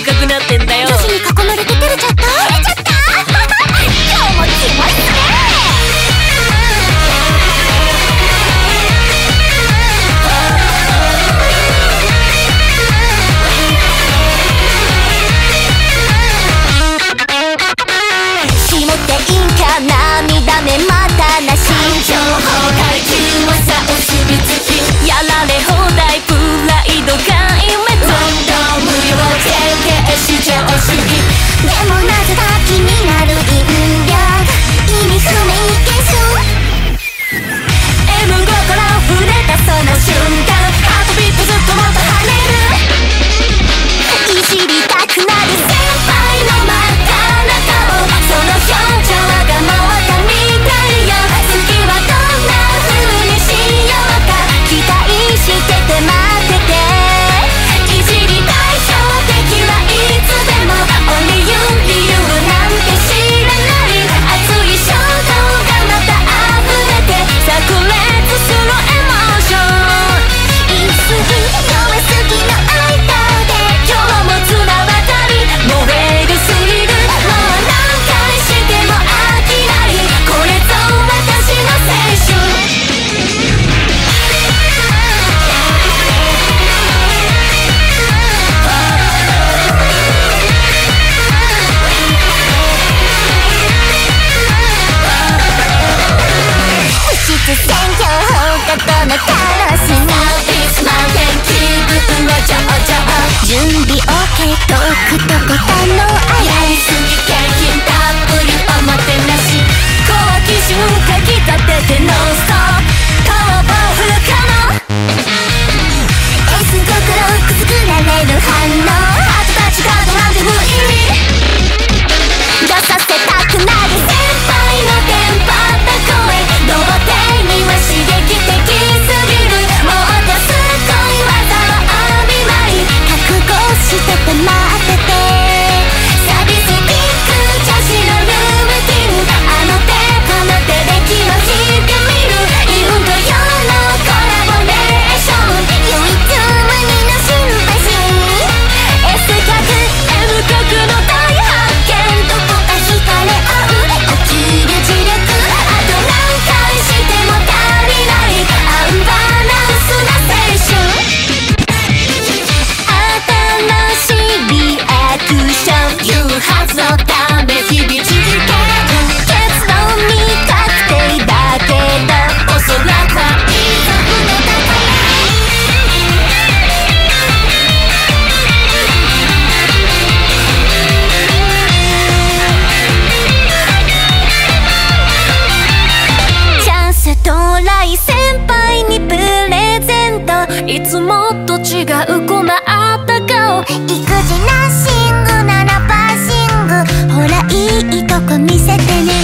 赤くなってんだよ見せてね